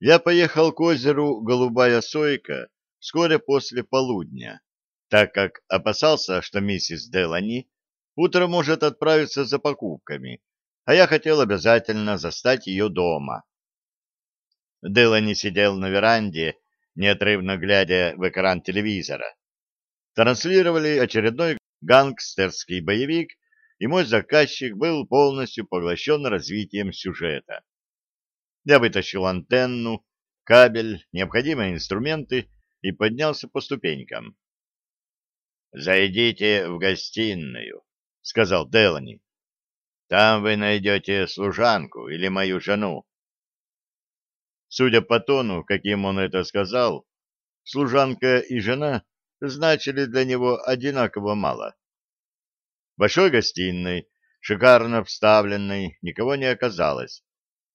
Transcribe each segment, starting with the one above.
Я поехал к озеру Голубая Сойка вскоре после полудня, так как опасался, что миссис Делани утром может отправиться за покупками, а я хотел обязательно застать ее дома. Делани сидел на веранде, неотрывно глядя в экран телевизора. Транслировали очередной гангстерский боевик, и мой заказчик был полностью поглощен развитием сюжета. Я вытащил антенну, кабель, необходимые инструменты и поднялся по ступенькам. «Зайдите в гостиную», — сказал Делани. «Там вы найдете служанку или мою жену». Судя по тону, каким он это сказал, служанка и жена значили для него одинаково мало. В большой гостиной, шикарно обставленной, никого не оказалось.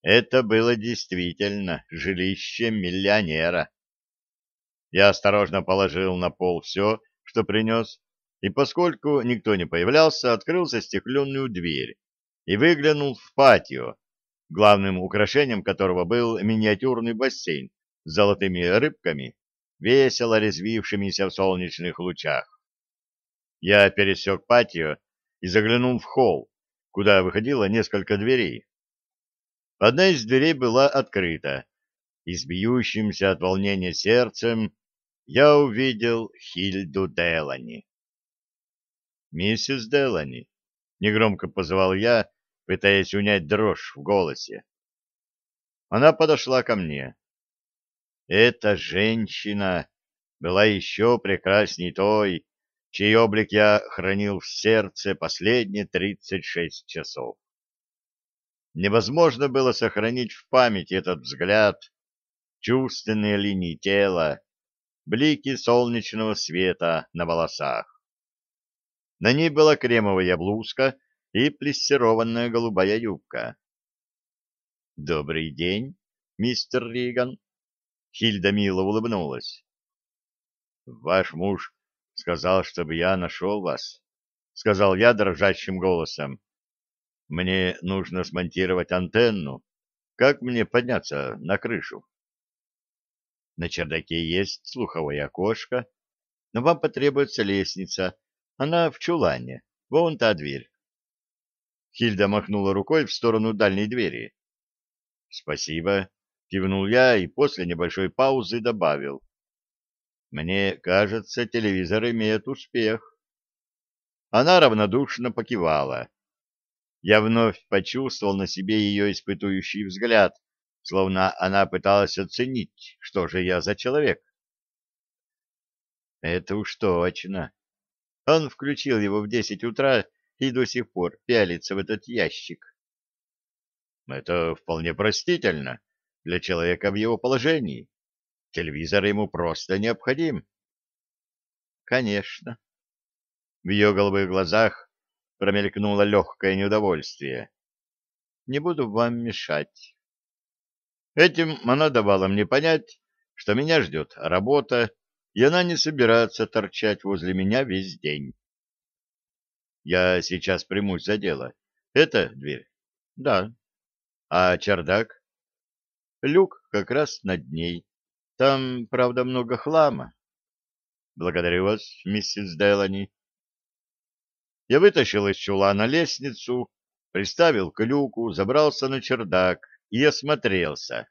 Это было действительно жилище миллионера. Я осторожно положил на пол все, что принес, и поскольку никто не появлялся, открыл застекленную дверь и выглянул в патио, главным украшением которого был миниатюрный бассейн с золотыми рыбками, весело резвившимися в солнечных лучах. Я пересек патио и заглянул в холл, куда выходило несколько дверей. Одна из дверей была открыта, и с бьющимся от волнения сердцем я увидел Хильду Делани. «Миссис Делани», — негромко позвал я, пытаясь унять дрожь в голосе. Она подошла ко мне. Эта женщина была еще прекрасней той, чей облик я хранил в сердце последние тридцать шесть часов. Невозможно было сохранить в памяти этот взгляд, чувственные линии тела, блики солнечного света на волосах. На ней была кремовая блузка и плессированная голубая юбка. «Добрый день, мистер Риган!» Хильда мило улыбнулась. «Ваш муж сказал, чтобы я нашел вас», — сказал я дрожащим голосом. Мне нужно смонтировать антенну. Как мне подняться на крышу? На чердаке есть слуховое окошко, но вам потребуется лестница. Она в чулане. Вон та дверь. Хильда махнула рукой в сторону дальней двери. «Спасибо», — кивнул я и после небольшой паузы добавил. «Мне кажется, телевизор имеет успех». Она равнодушно покивала я вновь почувствовал на себе ее испытующий взгляд, словно она пыталась оценить, что же я за человек. Это уж точно. Он включил его в десять утра и до сих пор пялится в этот ящик. Это вполне простительно для человека в его положении. Телевизор ему просто необходим. Конечно. В ее голубых глазах промелькнуло легкое неудовольствие. Не буду вам мешать. Этим она давала мне понять, что меня ждет работа, и она не собирается торчать возле меня весь день. Я сейчас примусь за дело. Это дверь? Да. А чердак? Люк как раз над ней. Там, правда, много хлама. Благодарю вас, миссис Делани. Я вытащил из чулана лестницу, приставил к люку, забрался на чердак и осмотрелся.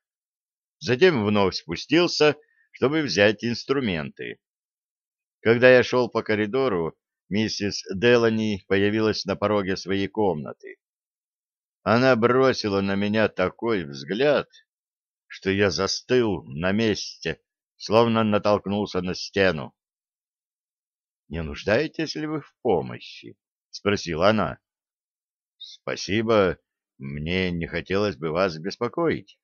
Затем вновь спустился, чтобы взять инструменты. Когда я шел по коридору, миссис Делани появилась на пороге своей комнаты. Она бросила на меня такой взгляд, что я застыл на месте, словно натолкнулся на стену. — Не нуждаетесь ли вы в помощи? — спросила она. — Спасибо, мне не хотелось бы вас беспокоить.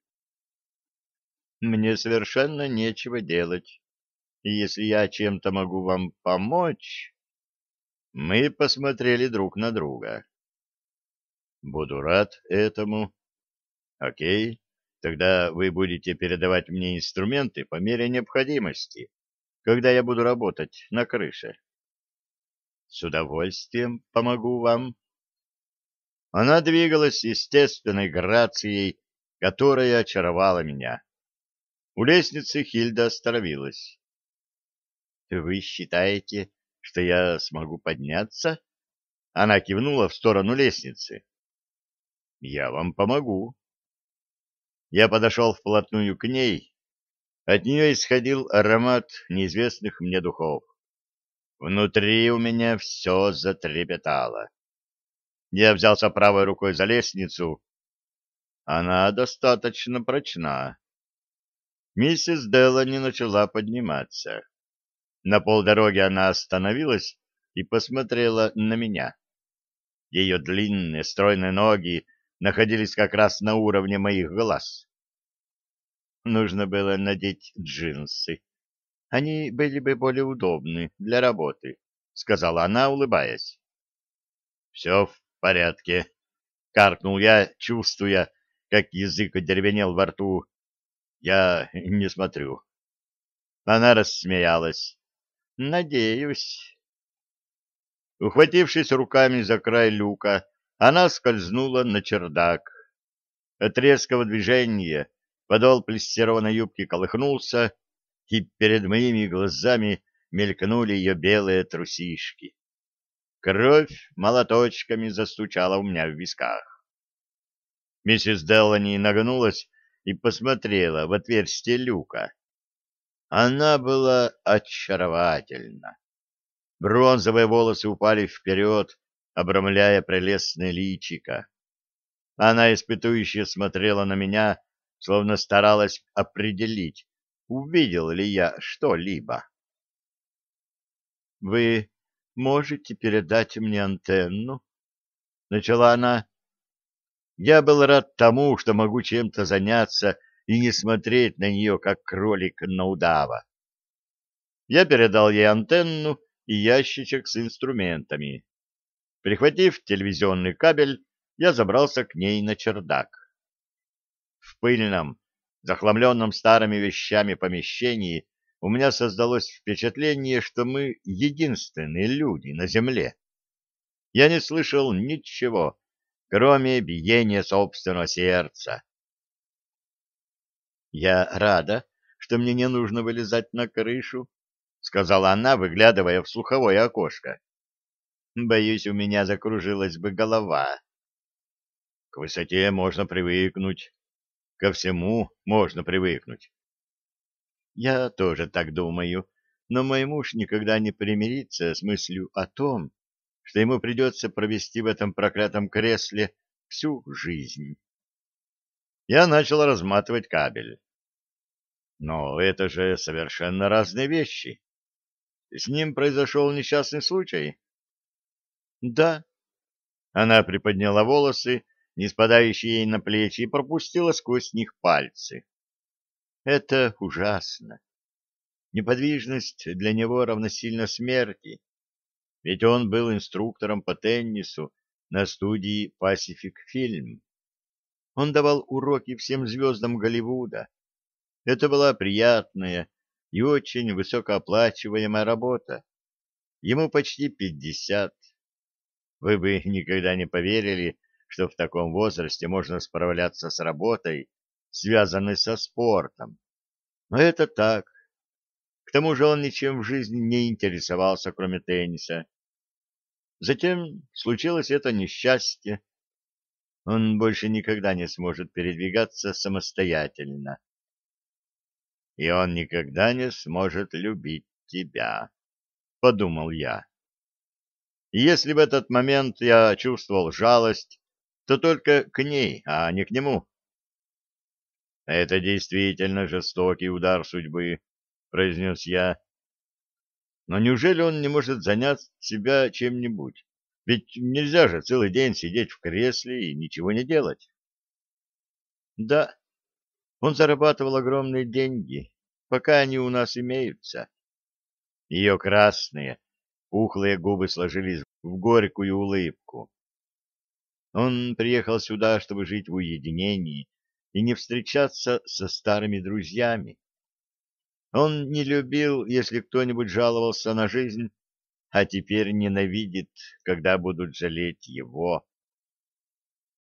— Мне совершенно нечего делать, если я чем-то могу вам помочь... Мы посмотрели друг на друга. — Буду рад этому. — Окей, тогда вы будете передавать мне инструменты по мере необходимости, когда я буду работать на крыше. С удовольствием помогу вам. Она двигалась естественной грацией, которая очаровала меня. У лестницы Хильда остановилась. — Вы считаете, что я смогу подняться? Она кивнула в сторону лестницы. — Я вам помогу. Я подошел вплотную к ней. От нее исходил аромат неизвестных мне духов. Внутри у меня все затрепетало. Я взялся правой рукой за лестницу. Она достаточно прочна. Миссис Делани начала подниматься. На полдороги она остановилась и посмотрела на меня. Ее длинные стройные ноги находились как раз на уровне моих глаз. Нужно было надеть джинсы. Они были бы более удобны для работы, — сказала она, улыбаясь. — Все в порядке, — каркнул я, чувствуя, как язык одеревенел во рту. — Я не смотрю. Она рассмеялась. — Надеюсь. Ухватившись руками за край люка, она скользнула на чердак. От резкого движения подол плессированной юбки колыхнулся, и перед моими глазами мелькнули ее белые трусишки. Кровь молоточками застучала у меня в висках. Миссис Деллани нагнулась и посмотрела в отверстие люка. Она была очаровательна. Бронзовые волосы упали вперед, обрамляя прелестное личико. Она испытующе смотрела на меня, словно старалась определить, увидел ли я что-либо. — Вы можете передать мне антенну? — начала она. Я был рад тому, что могу чем-то заняться и не смотреть на нее, как кролик на удава. Я передал ей антенну и ящичек с инструментами. Прихватив телевизионный кабель, я забрался к ней на чердак. В пыльном, захламленном старыми вещами помещении у меня создалось впечатление, что мы единственные люди на земле. Я не слышал ничего, кроме биения собственного сердца. «Я рада, что мне не нужно вылезать на крышу», — сказала она, выглядывая в слуховое окошко. «Боюсь, у меня закружилась бы голова». «К высоте можно привыкнуть», Ко всему можно привыкнуть. Я тоже так думаю, но мой муж никогда не примирится с мыслью о том, что ему придется провести в этом проклятом кресле всю жизнь. Я начал разматывать кабель. Но это же совершенно разные вещи. С ним произошел несчастный случай? Да. Она приподняла волосы не спадающие ей на плечи, и пропустила сквозь них пальцы. Это ужасно. Неподвижность для него равносильно смерти, ведь он был инструктором по теннису на студии Pacific Film. Он давал уроки всем звездам Голливуда. Это была приятная и очень высокооплачиваемая работа. Ему почти пятьдесят. Вы бы никогда не поверили, что в таком возрасте можно справляться с работой, связанной со спортом. Но это так. К тому же он ничем в жизни не интересовался, кроме тенниса. Затем случилось это несчастье. Он больше никогда не сможет передвигаться самостоятельно. И он никогда не сможет любить тебя, — подумал я. И если в этот момент я чувствовал жалость то только к ней, а не к нему. «Это действительно жестокий удар судьбы», — произнес я. «Но неужели он не может занять себя чем-нибудь? Ведь нельзя же целый день сидеть в кресле и ничего не делать». «Да, он зарабатывал огромные деньги, пока они у нас имеются». Ее красные, пухлые губы сложились в горькую улыбку. Он приехал сюда, чтобы жить в уединении и не встречаться со старыми друзьями. Он не любил, если кто-нибудь жаловался на жизнь, а теперь ненавидит, когда будут жалеть его.